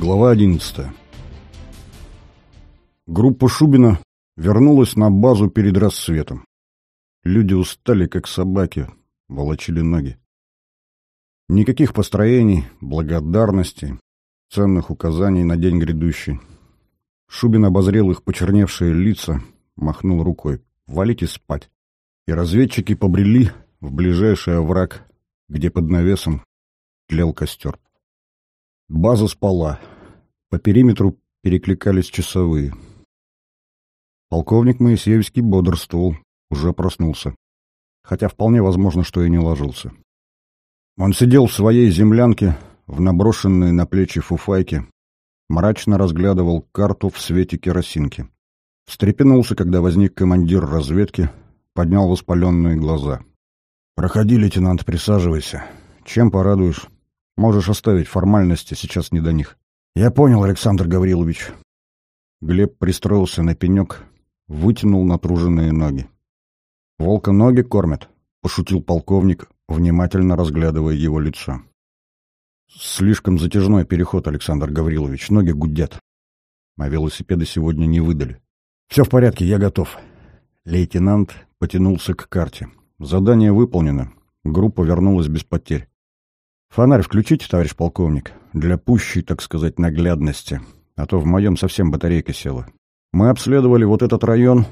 Глава 11. Группа Шубина вернулась на базу перед рассветом. Люди устали, как собаки, волочили ноги. Никаких построений, благодарности, ценных указаний на день грядущий. Шубин обозрел их почерневшие лица, махнул рукой. «Валите спать!» И разведчики побрели в ближайший овраг, где под навесом тлел костер. База спала. По периметру перекликались часовые. Полковник Моисеевский бодрствовал, уже проснулся. Хотя вполне возможно, что и не ложился. Он сидел в своей землянке, в наброшенной на плечи фуфайке, мрачно разглядывал карту в свете керосинки. Встрепенулся, когда возник командир разведки, поднял воспаленные глаза. «Проходи, лейтенант, присаживайся. Чем порадуешь?» Можешь оставить формальности, сейчас не до них. Я понял, Александр Гаврилович. Глеб пристроился на пенек, вытянул натруженные ноги. Волка ноги кормят, пошутил полковник, внимательно разглядывая его лицо. Слишком затяжной переход, Александр Гаврилович, ноги гудят. А велосипеды сегодня не выдали. Все в порядке, я готов. Лейтенант потянулся к карте. Задание выполнено. Группа вернулась без потерь. Фонарь включите, товарищ полковник, для пущей, так сказать, наглядности, а то в моем совсем батарейка села. Мы обследовали вот этот район,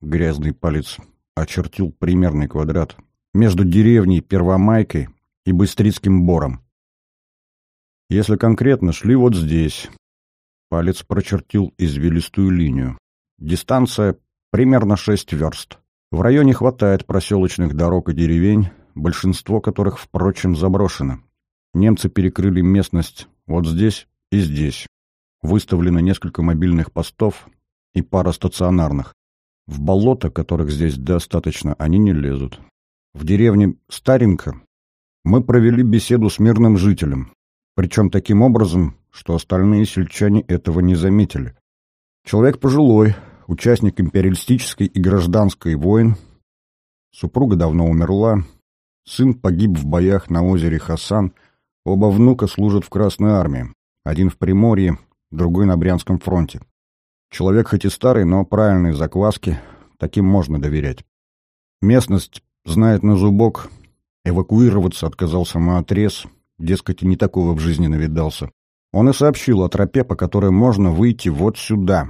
грязный палец очертил примерный квадрат, между деревней Первомайкой и Быстрицким Бором. Если конкретно, шли вот здесь. Палец прочертил извилистую линию. Дистанция примерно 6 верст. В районе хватает проселочных дорог и деревень, большинство которых, впрочем, заброшено. Немцы перекрыли местность вот здесь и здесь. Выставлено несколько мобильных постов и пара стационарных. В болото, которых здесь достаточно, они не лезут. В деревне Старенко мы провели беседу с мирным жителем, причем таким образом, что остальные сельчане этого не заметили. Человек пожилой, участник империалистической и гражданской войн, супруга давно умерла, сын погиб в боях на озере Хасан – Оба внука служат в Красной армии. Один в Приморье, другой на Брянском фронте. Человек хоть и старый, но правильные закваски, таким можно доверять. Местность знает на зубок, эвакуироваться отказался отрез, дескать, и не такого в жизни навидался. Он и сообщил о тропе, по которой можно выйти вот сюда.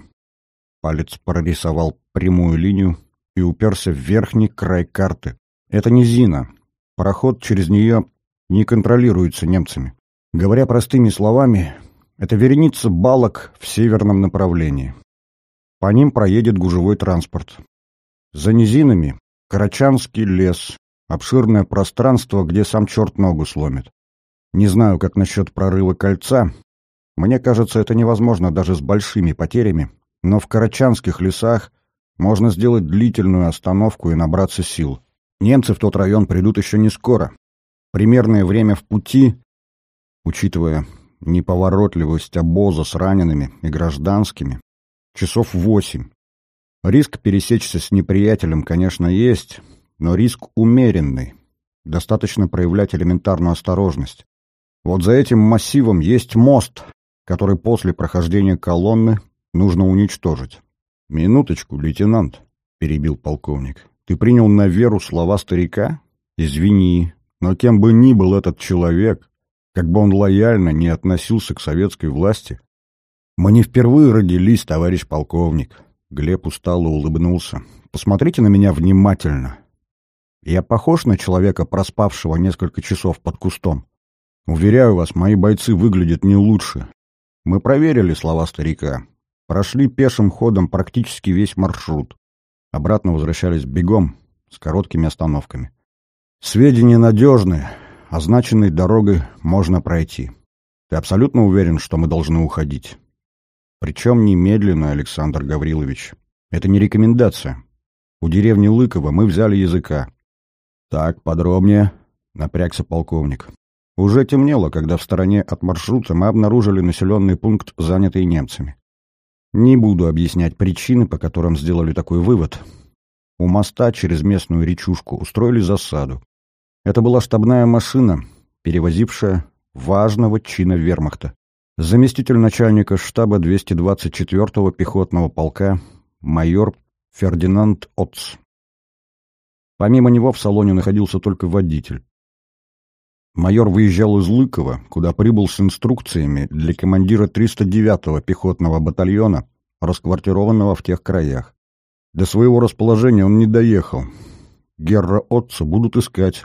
Палец прорисовал прямую линию и уперся в верхний край карты. Это низина. Проход через нее не контролируется немцами. Говоря простыми словами, это вереница балок в северном направлении. По ним проедет гужевой транспорт. За низинами – Карачанский лес, обширное пространство, где сам черт ногу сломит. Не знаю, как насчет прорыва кольца. Мне кажется, это невозможно даже с большими потерями, но в Карачанских лесах можно сделать длительную остановку и набраться сил. Немцы в тот район придут еще не скоро, Примерное время в пути, учитывая неповоротливость обоза с ранеными и гражданскими, часов восемь. Риск пересечься с неприятелем, конечно, есть, но риск умеренный. Достаточно проявлять элементарную осторожность. Вот за этим массивом есть мост, который после прохождения колонны нужно уничтожить. «Минуточку, лейтенант», — перебил полковник. «Ты принял на веру слова старика? Извини, но кем бы ни был этот человек, как бы он лояльно не относился к советской власти, мы не впервые родились, товарищ полковник. Глеб устало улыбнулся. Посмотрите на меня внимательно. Я похож на человека, проспавшего несколько часов под кустом? Уверяю вас, мои бойцы выглядят не лучше. Мы проверили слова старика. Прошли пешим ходом практически весь маршрут. Обратно возвращались бегом, с короткими остановками. Сведения надежны, означенной дорогой можно пройти. Ты абсолютно уверен, что мы должны уходить? Причем немедленно, Александр Гаврилович. Это не рекомендация. У деревни Лыкова мы взяли языка. Так, подробнее, напрягся полковник. Уже темнело, когда в стороне от маршрута мы обнаружили населенный пункт, занятый немцами. Не буду объяснять причины, по которым сделали такой вывод. У моста через местную речушку устроили засаду. Это была штабная машина, перевозившая важного чина вермахта. заместитель начальника штаба 224-го пехотного полка майор Фердинанд Отц. Помимо него в салоне находился только водитель. Майор выезжал из Лыкова, куда прибыл с инструкциями для командира 309-го пехотного батальона, расквартированного в тех краях. До своего расположения он не доехал. Герра Отца будут искать.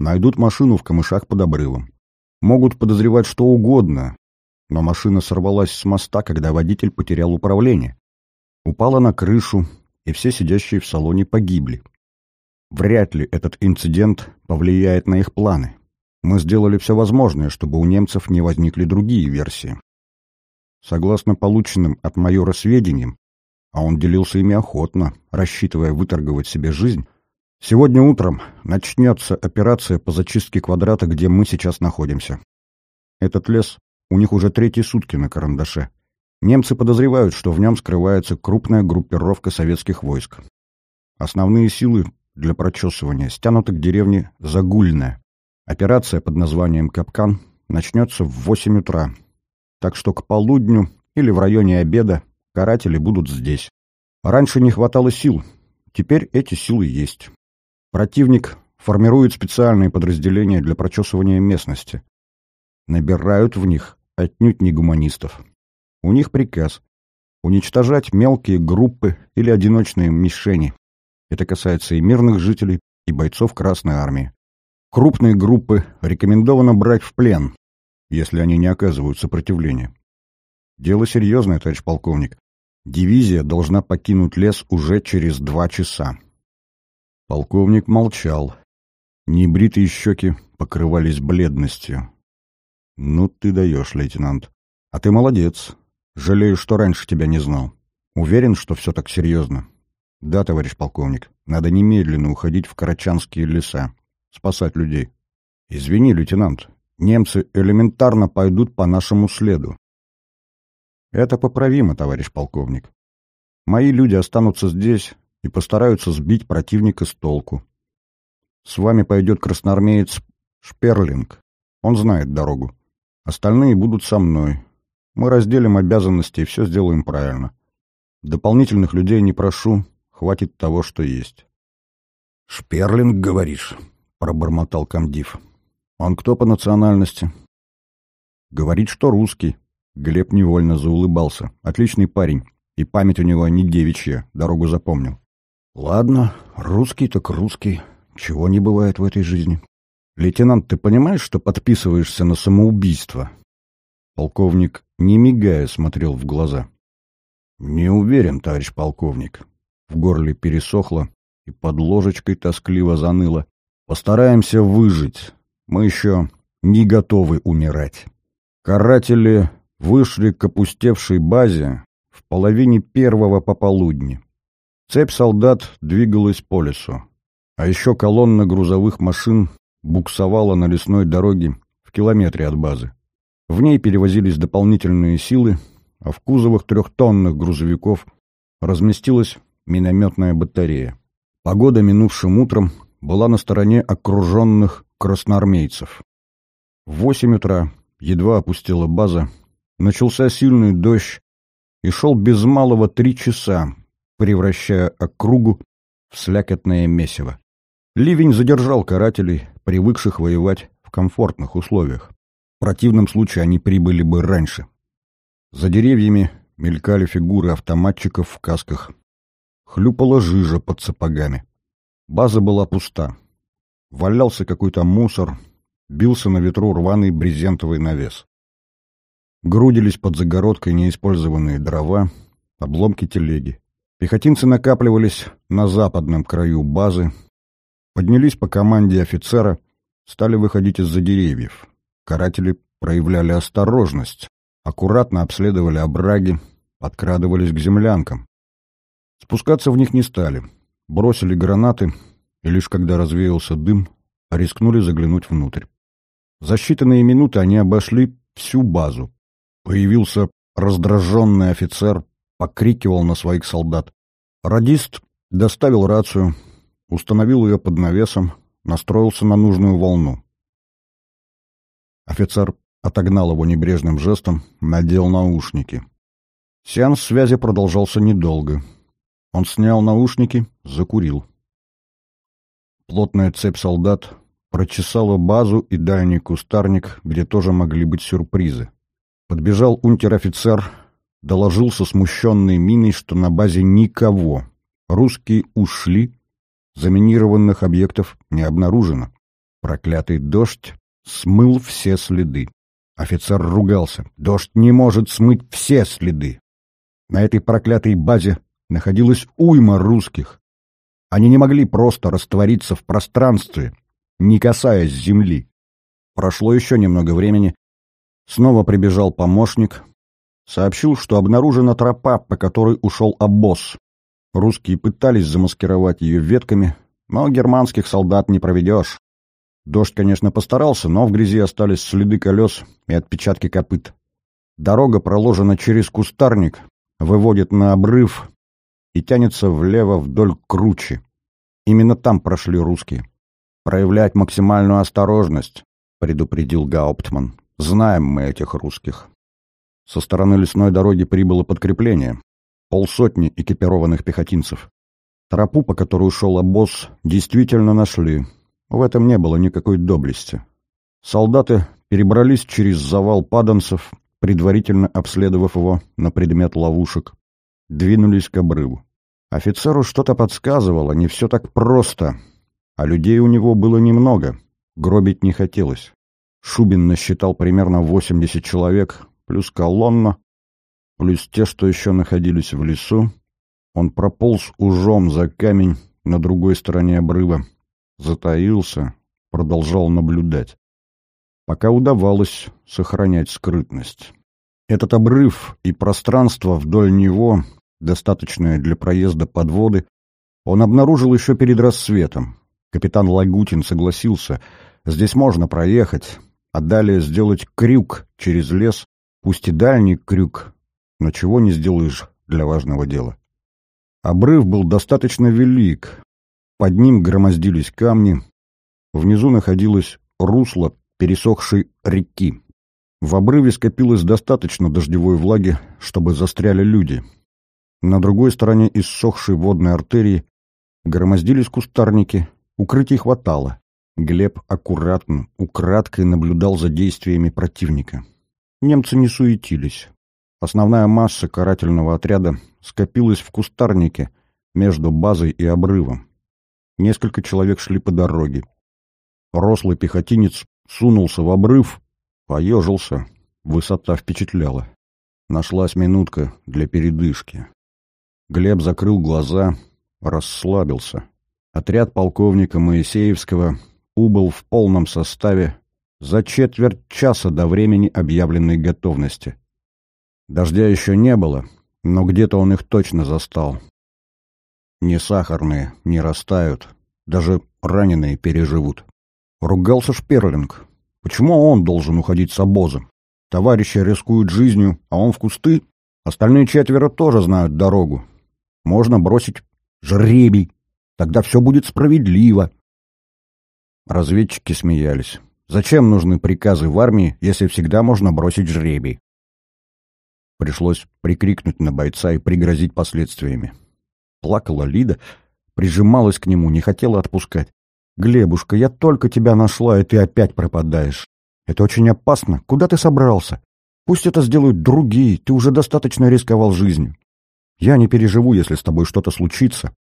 Найдут машину в камышах под обрывом. Могут подозревать что угодно, но машина сорвалась с моста, когда водитель потерял управление. Упала на крышу, и все сидящие в салоне погибли. Вряд ли этот инцидент повлияет на их планы. Мы сделали все возможное, чтобы у немцев не возникли другие версии. Согласно полученным от майора сведениям, а он делился ими охотно, рассчитывая выторговать себе жизнь, сегодня утром начнется операция по зачистке квадрата, где мы сейчас находимся. Этот лес у них уже третьи сутки на карандаше. Немцы подозревают, что в нем скрывается крупная группировка советских войск. Основные силы для прочесывания стянуты к деревне Загульная. Операция под названием «Капкан» начнется в 8 утра, так что к полудню или в районе обеда каратели будут здесь. Раньше не хватало сил, теперь эти силы есть. Противник формирует специальные подразделения для прочесывания местности. Набирают в них отнюдь не гуманистов. У них приказ — уничтожать мелкие группы или одиночные мишени. Это касается и мирных жителей, и бойцов Красной Армии. Крупные группы рекомендовано брать в плен, если они не оказывают сопротивления. Дело серьезное, товарищ полковник. Дивизия должна покинуть лес уже через два часа. Полковник молчал. Небритые щеки покрывались бледностью. «Ну ты даешь, лейтенант. А ты молодец. Жалею, что раньше тебя не знал. Уверен, что все так серьезно?» «Да, товарищ полковник. Надо немедленно уходить в Карачанские леса спасать людей. Извини, лейтенант, немцы элементарно пойдут по нашему следу. Это поправимо, товарищ полковник. Мои люди останутся здесь и постараются сбить противника с толку. С вами пойдет красноармеец Шперлинг. Он знает дорогу. Остальные будут со мной. Мы разделим обязанности и все сделаем правильно. Дополнительных людей не прошу, хватит того, что есть. «Шперлинг, говоришь?» — пробормотал комдив. «Он кто по национальности?» «Говорит, что русский». Глеб невольно заулыбался. «Отличный парень. И память у него не девичья. Дорогу запомнил». «Ладно, русский так русский. Чего не бывает в этой жизни». «Лейтенант, ты понимаешь, что подписываешься на самоубийство?» Полковник, не мигая, смотрел в глаза. «Не уверен, товарищ полковник». В горле пересохло и под ложечкой тоскливо заныло. Постараемся выжить. Мы еще не готовы умирать. Каратели вышли к опустевшей базе в половине первого пополудни. Цепь солдат двигалась по лесу. А еще колонна грузовых машин буксовала на лесной дороге в километре от базы. В ней перевозились дополнительные силы, а в кузовах трехтонных грузовиков разместилась минометная батарея. Погода минувшим утром была на стороне окруженных красноармейцев. В восемь утра едва опустила база, начался сильный дождь и шел без малого три часа, превращая округу в слякотное месиво. Ливень задержал карателей, привыкших воевать в комфортных условиях. В противном случае они прибыли бы раньше. За деревьями мелькали фигуры автоматчиков в касках. Хлюпала жижа под сапогами. База была пуста. Валялся какой-то мусор, бился на ветру рваный брезентовый навес. Грудились под загородкой неиспользованные дрова, обломки телеги. Пехотинцы накапливались на западном краю базы, поднялись по команде офицера, стали выходить из-за деревьев. Каратели проявляли осторожность, аккуратно обследовали обраги, подкрадывались к землянкам. Спускаться в них не стали — бросили гранаты, и лишь когда развеялся дым, рискнули заглянуть внутрь. За считанные минуты они обошли всю базу. Появился раздраженный офицер, покрикивал на своих солдат. Радист доставил рацию, установил ее под навесом, настроился на нужную волну. Офицер отогнал его небрежным жестом, надел наушники. Сеанс связи продолжался недолго. Он снял наушники, закурил. Плотная цепь солдат прочесала базу и дальний кустарник, где тоже могли быть сюрпризы. Подбежал унтер-офицер, доложился смущенной миной, что на базе никого. Русские ушли, заминированных объектов не обнаружено. Проклятый дождь смыл все следы. Офицер ругался. Дождь не может смыть все следы. На этой проклятой базе находилась уйма русских. Они не могли просто раствориться в пространстве, не касаясь земли. Прошло еще немного времени. Снова прибежал помощник. Сообщил, что обнаружена тропа, по которой ушел обоз. Русские пытались замаскировать ее ветками, но германских солдат не проведешь. Дождь, конечно, постарался, но в грязи остались следы колес и отпечатки копыт. Дорога проложена через кустарник, выводит на обрыв и тянется влево вдоль кручи. Именно там прошли русские. «Проявлять максимальную осторожность», — предупредил Гауптман. «Знаем мы этих русских». Со стороны лесной дороги прибыло подкрепление. Полсотни экипированных пехотинцев. Тропу, по которой ушел обоз, действительно нашли. В этом не было никакой доблести. Солдаты перебрались через завал паданцев, предварительно обследовав его на предмет ловушек. Двинулись к обрыву. Офицеру что-то подсказывало, не все так просто, а людей у него было немного, гробить не хотелось. Шубин насчитал примерно 80 человек, плюс колонна, плюс те, что еще находились в лесу. Он прополз ужом за камень на другой стороне обрыва, затаился, продолжал наблюдать. Пока удавалось сохранять скрытность. Этот обрыв и пространство вдоль него достаточное для проезда подводы, он обнаружил еще перед рассветом. Капитан Лагутин согласился, здесь можно проехать, а далее сделать крюк через лес, пусть и дальний крюк, но чего не сделаешь для важного дела. Обрыв был достаточно велик, под ним громоздились камни, внизу находилось русло пересохшей реки. В обрыве скопилось достаточно дождевой влаги, чтобы застряли люди — на другой стороне иссохшей водной артерии громоздились кустарники, укрытий хватало. Глеб аккуратно, украдкой наблюдал за действиями противника. Немцы не суетились. Основная масса карательного отряда скопилась в кустарнике между базой и обрывом. Несколько человек шли по дороге. Рослый пехотинец сунулся в обрыв, поежился. Высота впечатляла. Нашлась минутка для передышки. Глеб закрыл глаза, расслабился. Отряд полковника Моисеевского убыл в полном составе за четверть часа до времени объявленной готовности. Дождя еще не было, но где-то он их точно застал. Не сахарные, не растают, даже раненые переживут. Ругался Шперлинг. Почему он должен уходить с обоза? Товарищи рискуют жизнью, а он в кусты? Остальные четверо тоже знают дорогу. Можно бросить жребий. Тогда все будет справедливо. Разведчики смеялись. Зачем нужны приказы в армии, если всегда можно бросить жребий? Пришлось прикрикнуть на бойца и пригрозить последствиями. Плакала Лида, прижималась к нему, не хотела отпускать. «Глебушка, я только тебя нашла, и ты опять пропадаешь. Это очень опасно. Куда ты собрался? Пусть это сделают другие, ты уже достаточно рисковал жизнью. Я не переживу, если с тобой что-то случится.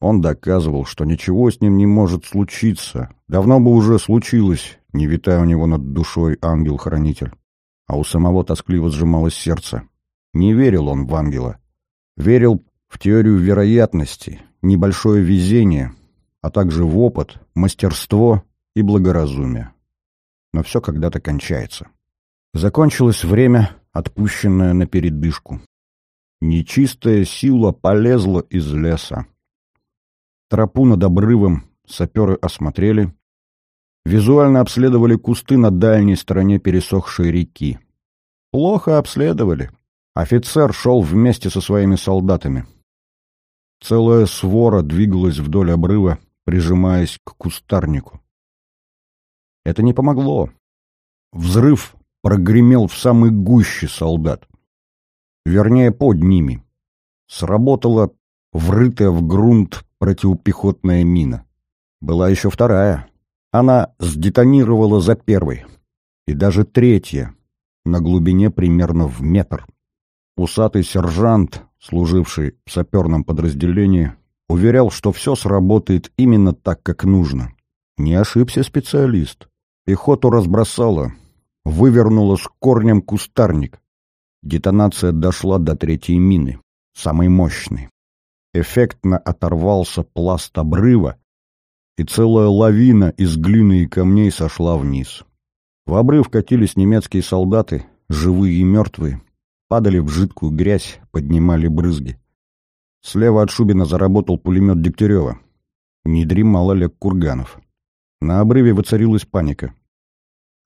Он доказывал, что ничего с ним не может случиться. Давно бы уже случилось, не витая у него над душой ангел-хранитель. А у самого тоскливо сжималось сердце. Не верил он в ангела. Верил в теорию вероятности, небольшое везение, а также в опыт, мастерство и благоразумие. Но все когда-то кончается. Закончилось время, отпущенное на передышку. Нечистая сила полезла из леса. Тропу над обрывом саперы осмотрели. Визуально обследовали кусты на дальней стороне пересохшей реки. Плохо обследовали. Офицер шел вместе со своими солдатами. Целая свора двигалась вдоль обрыва, прижимаясь к кустарнику. Это не помогло. Взрыв прогремел в самой гуще солдат. Вернее, под ними. Сработала врытая в грунт противопехотная мина. Была еще вторая. Она сдетонировала за первой. И даже третья, на глубине примерно в метр. Усатый сержант, служивший в саперном подразделении, уверял, что все сработает именно так, как нужно. Не ошибся специалист. Пехоту разбросала, вывернула с корнем кустарник. Детонация дошла до третьей мины, самой мощной. Эффектно оторвался пласт обрыва, и целая лавина из глины и камней сошла вниз. В обрыв катились немецкие солдаты, живые и мертвые, падали в жидкую грязь, поднимали брызги. Слева от Шубина заработал пулемет Дегтярева. Не дремал Олег Курганов. На обрыве воцарилась паника.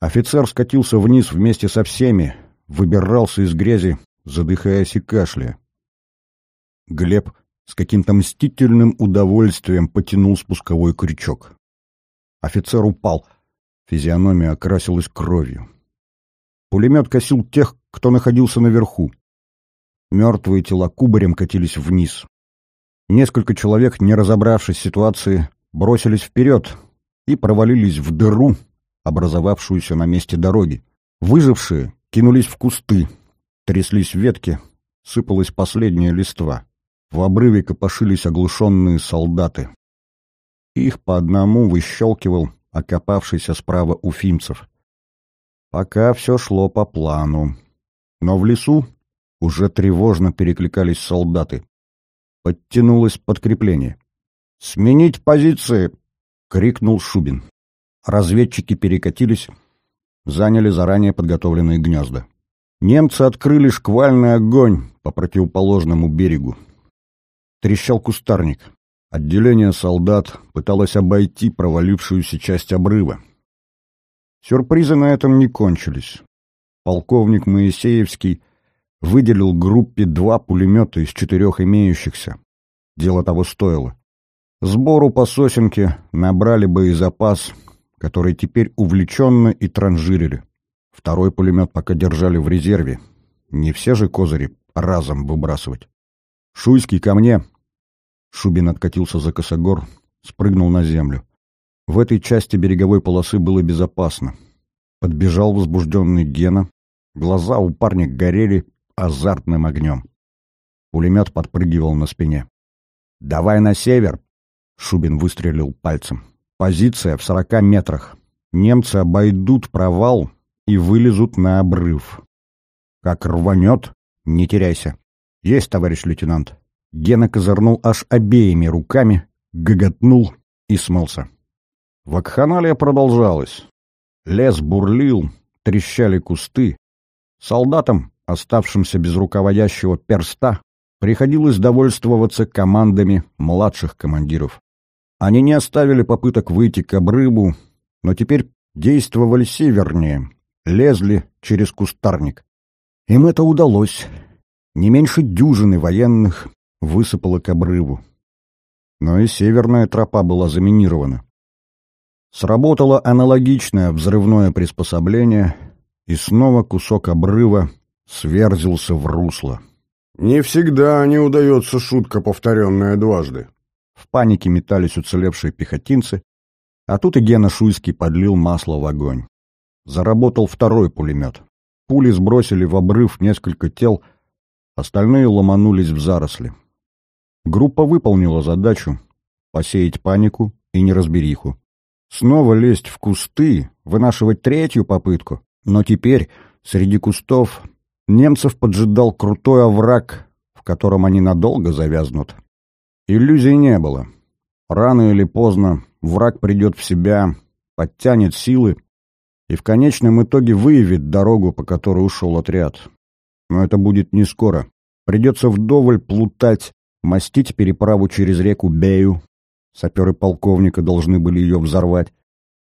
Офицер скатился вниз вместе со всеми, выбирался из грязи, задыхаясь и кашляя. Глеб с каким-то мстительным удовольствием потянул спусковой крючок. Офицер упал. Физиономия окрасилась кровью. Пулемет косил тех, кто находился наверху. Мертвые тела кубарем катились вниз. Несколько человек, не разобравшись ситуации, бросились вперед и провалились в дыру, образовавшуюся на месте дороги. Выжившие кинулись в кусты, тряслись ветки, сыпалась последняя листва. В обрыве копошились оглушенные солдаты. Их по одному выщелкивал окопавшийся справа уфимцев. Пока все шло по плану. Но в лесу уже тревожно перекликались солдаты. Подтянулось подкрепление. «Сменить позиции!» — крикнул Шубин. Разведчики перекатились, заняли заранее подготовленные гнезда. Немцы открыли шквальный огонь по противоположному берегу. Трещал кустарник. Отделение солдат пыталось обойти провалившуюся часть обрыва. Сюрпризы на этом не кончились. Полковник Моисеевский выделил группе два пулемета из четырех имеющихся. Дело того стоило. Сбору по сосенке набрали боезапас, который теперь увлеченно и транжирили. Второй пулемет пока держали в резерве. Не все же козыри разом выбрасывать. «Шуйский, ко мне!» Шубин откатился за косогор, спрыгнул на землю. В этой части береговой полосы было безопасно. Подбежал возбужденный Гена. Глаза у парня горели азартным огнем. Пулемет подпрыгивал на спине. «Давай на север!» Шубин выстрелил пальцем. «Позиция в сорока метрах. Немцы обойдут провал и вылезут на обрыв. Как рванет, не теряйся. Есть, товарищ лейтенант. Гена козырнул аж обеими руками, гоготнул и смылся. Вакханалия продолжалась. Лес бурлил, трещали кусты. Солдатам, оставшимся без руководящего перста, приходилось довольствоваться командами младших командиров. Они не оставили попыток выйти к обрыву, но теперь действовали севернее, лезли через кустарник. Им это удалось. Не меньше дюжины военных высыпало к обрыву. Но и северная тропа была заминирована. Сработало аналогичное взрывное приспособление, и снова кусок обрыва сверзился в русло. «Не всегда не удается шутка, повторенная дважды». В панике метались уцелевшие пехотинцы, а тут и Гена Шуйский подлил масло в огонь. Заработал второй пулемет. Пули сбросили в обрыв несколько тел, остальные ломанулись в заросли. Группа выполнила задачу — посеять панику и неразбериху. Снова лезть в кусты, вынашивать третью попытку. Но теперь среди кустов немцев поджидал крутой овраг, в котором они надолго завязнут. Иллюзий не было. Рано или поздно враг придет в себя, подтянет силы и в конечном итоге выявит дорогу, по которой ушел отряд. Но это будет не скоро. Придется вдоволь плутать, мастить переправу через реку Бею. Саперы полковника должны были ее взорвать.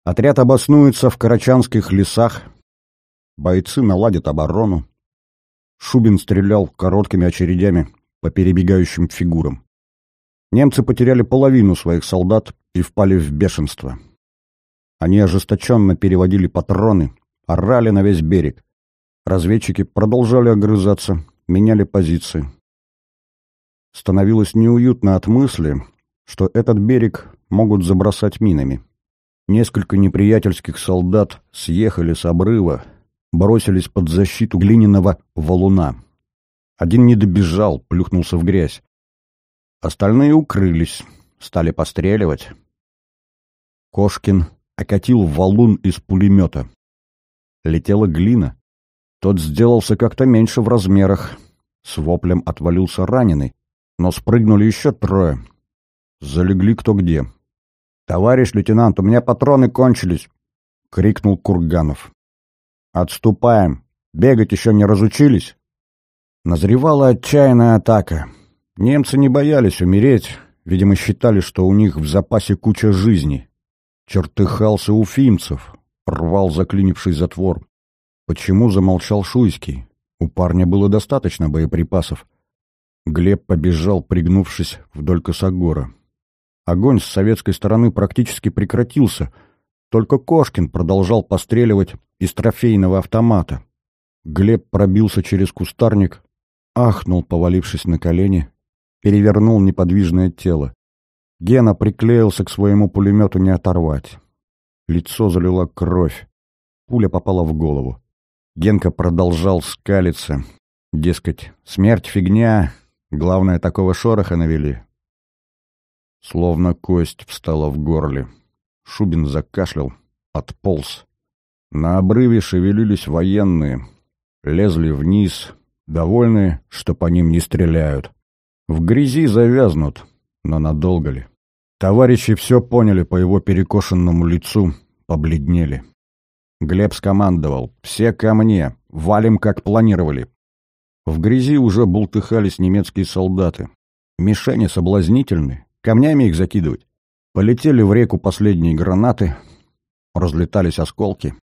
Отряд обоснуется в карачанских лесах. Бойцы наладят оборону. Шубин стрелял короткими очередями по перебегающим фигурам. Немцы потеряли половину своих солдат и впали в бешенство. Они ожесточенно переводили патроны, орали на весь берег. Разведчики продолжали огрызаться, меняли позиции. Становилось неуютно от мысли, что этот берег могут забросать минами. Несколько неприятельских солдат съехали с обрыва, бросились под защиту глиняного валуна. Один не добежал, плюхнулся в грязь. Остальные укрылись, стали постреливать. Кошкин окатил валун из пулемета. Летела глина. Тот сделался как-то меньше в размерах. С воплем отвалился раненый, но спрыгнули еще трое. Залегли кто где. «Товарищ лейтенант, у меня патроны кончились!» — крикнул Курганов. «Отступаем! Бегать еще не разучились?» Назревала отчаянная атака. Немцы не боялись умереть, видимо, считали, что у них в запасе куча жизни. Чертыхался Уфимцев, рвал заклинивший затвор. Почему замолчал Шуйский? У парня было достаточно боеприпасов. Глеб побежал, пригнувшись вдоль косогора. Огонь с советской стороны практически прекратился, только Кошкин продолжал постреливать из трофейного автомата. Глеб пробился через кустарник, ахнул, повалившись на колени, перевернул неподвижное тело. Гена приклеился к своему пулемету не оторвать. Лицо залила кровь. Пуля попала в голову. Генка продолжал скалиться. Дескать, смерть — фигня, главное, такого шороха навели. Словно кость встала в горле. Шубин закашлял, отполз. На обрыве шевелились военные, лезли вниз, довольные, что по ним не стреляют. В грязи завязнут, но надолго ли? Товарищи все поняли по его перекошенному лицу, побледнели. Глеб скомандовал «Все ко мне! Валим, как планировали!» В грязи уже бултыхались немецкие солдаты. Мишени соблазнительны, камнями их закидывать. Полетели в реку последние гранаты, разлетались осколки.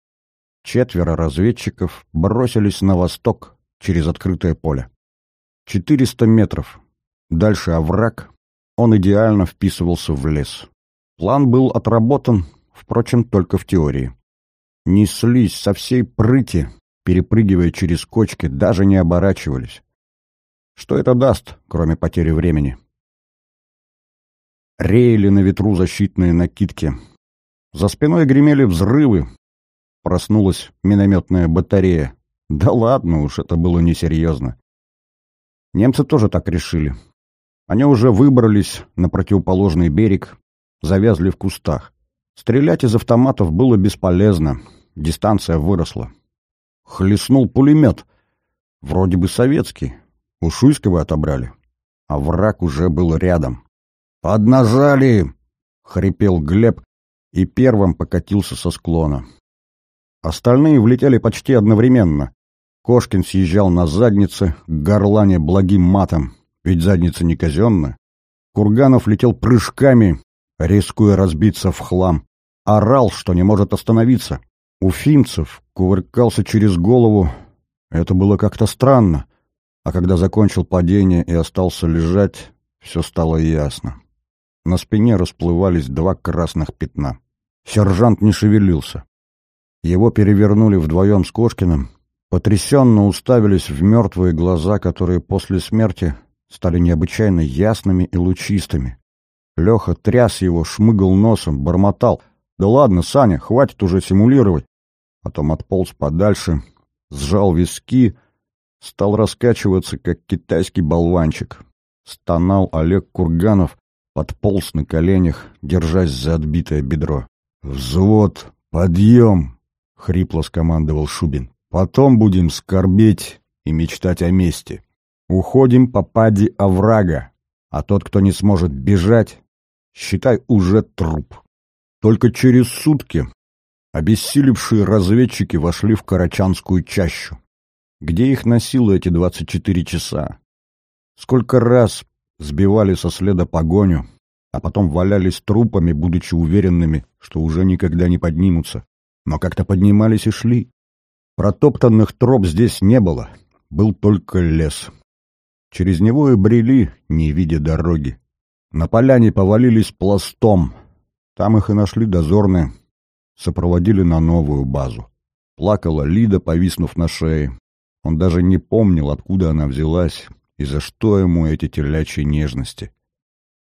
Четверо разведчиков бросились на восток через открытое поле. Четыреста метров, Дальше овраг. Он идеально вписывался в лес. План был отработан, впрочем, только в теории. Неслись со всей прыти, перепрыгивая через кочки, даже не оборачивались. Что это даст, кроме потери времени? Реяли на ветру защитные накидки. За спиной гремели взрывы. Проснулась минометная батарея. Да ладно уж, это было несерьезно. Немцы тоже так решили. Они уже выбрались на противоположный берег, завязли в кустах. Стрелять из автоматов было бесполезно, дистанция выросла. Хлестнул пулемет, вроде бы советский, у Шуйского отобрали, а враг уже был рядом. «Поднажали!» — хрипел Глеб и первым покатился со склона. Остальные влетели почти одновременно. Кошкин съезжал на заднице, горлане благим матом, ведь задница не казенная. Курганов летел прыжками, рискуя разбиться в хлам. Орал, что не может остановиться. Уфимцев кувыркался через голову. Это было как-то странно. А когда закончил падение и остался лежать, все стало ясно. На спине расплывались два красных пятна. Сержант не шевелился. Его перевернули вдвоем с Кошкиным, потрясенно уставились в мертвые глаза, которые после смерти стали необычайно ясными и лучистыми. Леха тряс его, шмыгал носом, бормотал. «Да ладно, Саня, хватит уже симулировать!» Потом отполз подальше, сжал виски, стал раскачиваться, как китайский болванчик. Стонал Олег Курганов, подполз на коленях, держась за отбитое бедро. «Взвод, подъем!» — хрипло скомандовал Шубин. «Потом будем скорбеть и мечтать о мести». Уходим по пади оврага, а тот, кто не сможет бежать, считай уже труп. Только через сутки обессилевшие разведчики вошли в Карачанскую чащу. Где их носило эти 24 часа? Сколько раз сбивали со следа погоню, а потом валялись трупами, будучи уверенными, что уже никогда не поднимутся. Но как-то поднимались и шли. Протоптанных троп здесь не было, был только лес. Через него и брели, не видя дороги. На поляне повалились пластом. Там их и нашли дозорные. Сопроводили на новую базу. Плакала Лида, повиснув на шее. Он даже не помнил, откуда она взялась и за что ему эти телячьи нежности.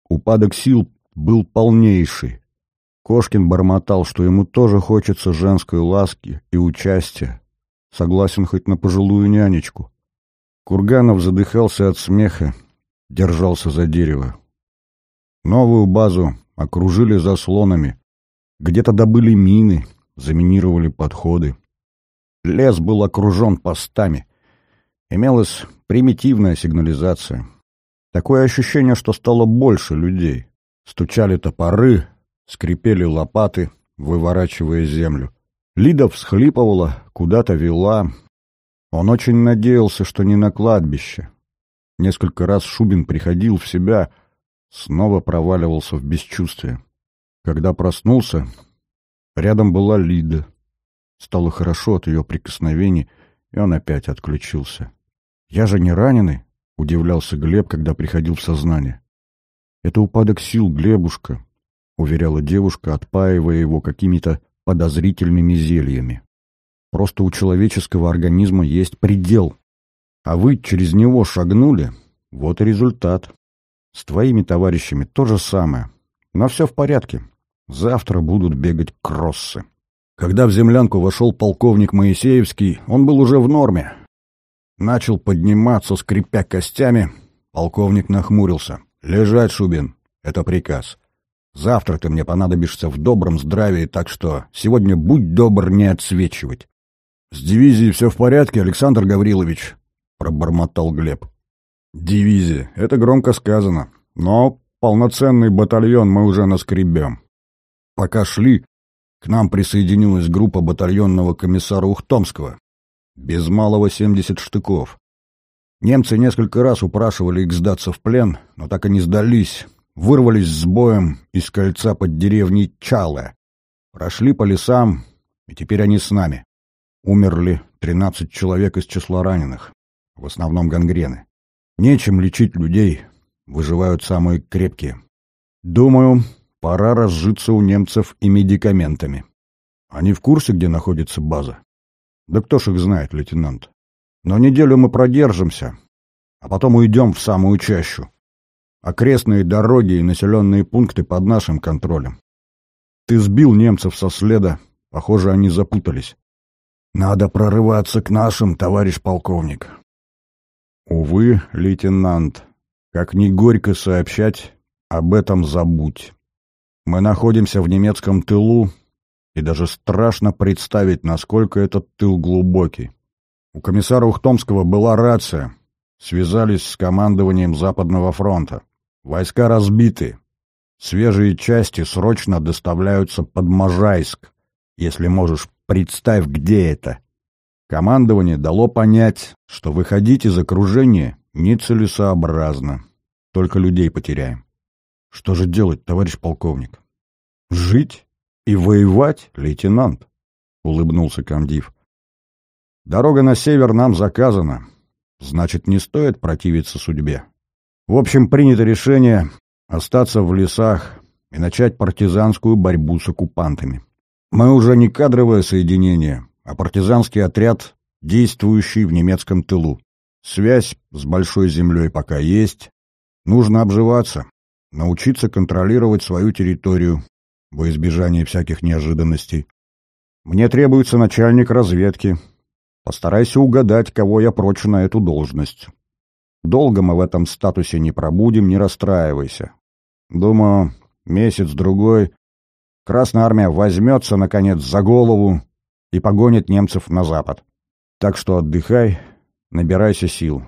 Упадок сил был полнейший. Кошкин бормотал, что ему тоже хочется женской ласки и участия. Согласен хоть на пожилую нянечку. Курганов задыхался от смеха, держался за дерево. Новую базу окружили заслонами. Где-то добыли мины, заминировали подходы. Лес был окружен постами. Имелась примитивная сигнализация. Такое ощущение, что стало больше людей. Стучали топоры, скрипели лопаты, выворачивая землю. Лида всхлипывала, куда-то вела. Он очень надеялся, что не на кладбище. Несколько раз Шубин приходил в себя, снова проваливался в бесчувствие. Когда проснулся, рядом была Лида. Стало хорошо от ее прикосновений, и он опять отключился. «Я же не раненый?» — удивлялся Глеб, когда приходил в сознание. «Это упадок сил, Глебушка», — уверяла девушка, отпаивая его какими-то подозрительными зельями. «Просто у человеческого организма есть предел, а вы через него шагнули, вот и результат. С твоими товарищами то же самое, но все в порядке. Завтра будут бегать кроссы». Когда в землянку вошел полковник Моисеевский, он был уже в норме. Начал подниматься, скрипя костями. Полковник нахмурился. «Лежать, Шубин. Это приказ. Завтра ты мне понадобишься в добром здравии, так что сегодня будь добр не отсвечивать». «С дивизией все в порядке, Александр Гаврилович?» — пробормотал Глеб. «Дивизия. Это громко сказано. Но полноценный батальон мы уже наскребем. Пока шли, к нам присоединилась группа батальонного комиссара Ухтомского. Без малого 70 штыков. Немцы несколько раз упрашивали их сдаться в плен, но так и не сдались. Вырвались с боем из кольца под деревней Чале. Прошли по лесам, и теперь они с нами. Умерли 13 человек из числа раненых. В основном гангрены. Нечем лечить людей, выживают самые крепкие. Думаю, Пора разжиться у немцев и медикаментами. Они в курсе, где находится база? Да кто ж их знает, лейтенант? Но неделю мы продержимся, а потом уйдем в самую чащу. Окрестные дороги и населенные пункты под нашим контролем. Ты сбил немцев со следа, похоже, они запутались. Надо прорываться к нашим, товарищ полковник. Увы, лейтенант, как ни горько сообщать, об этом забудь. Мы находимся в немецком тылу, и даже страшно представить, насколько этот тыл глубокий. У комиссара Ухтомского была рация. Связались с командованием Западного фронта. Войска разбиты. Свежие части срочно доставляются под Можайск. Если можешь, представь, где это. Командование дало понять, что выходить из окружения нецелесообразно. Только людей потеряем. Что же делать, товарищ полковник? Жить и воевать, лейтенант, улыбнулся комдив. Дорога на север нам заказана. Значит, не стоит противиться судьбе. В общем, принято решение остаться в лесах и начать партизанскую борьбу с оккупантами. Мы уже не кадровое соединение, а партизанский отряд, действующий в немецком тылу. Связь с большой землей пока есть. Нужно обживаться, научиться контролировать свою территорию во избежание всяких неожиданностей. Мне требуется начальник разведки. Постарайся угадать, кого я прочу на эту должность. Долго мы в этом статусе не пробудем, не расстраивайся. Думаю, месяц-другой Красная Армия возьмется, наконец, за голову и погонит немцев на запад. Так что отдыхай, набирайся сил.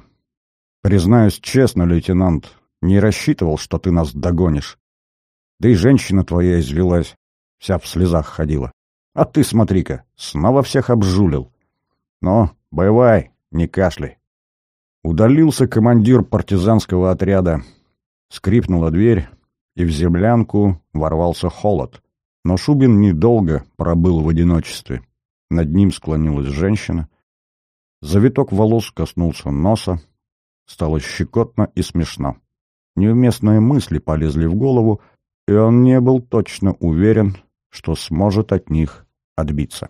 Признаюсь честно, лейтенант, не рассчитывал, что ты нас догонишь. Да и женщина твоя извелась, вся в слезах ходила. А ты, смотри-ка, снова всех обжулил. Но, бывай, не кашляй. Удалился командир партизанского отряда. Скрипнула дверь, и в землянку ворвался холод. Но Шубин недолго пробыл в одиночестве. Над ним склонилась женщина. Завиток волос коснулся носа. Стало щекотно и смешно. Неуместные мысли полезли в голову, и он не был точно уверен, что сможет от них отбиться.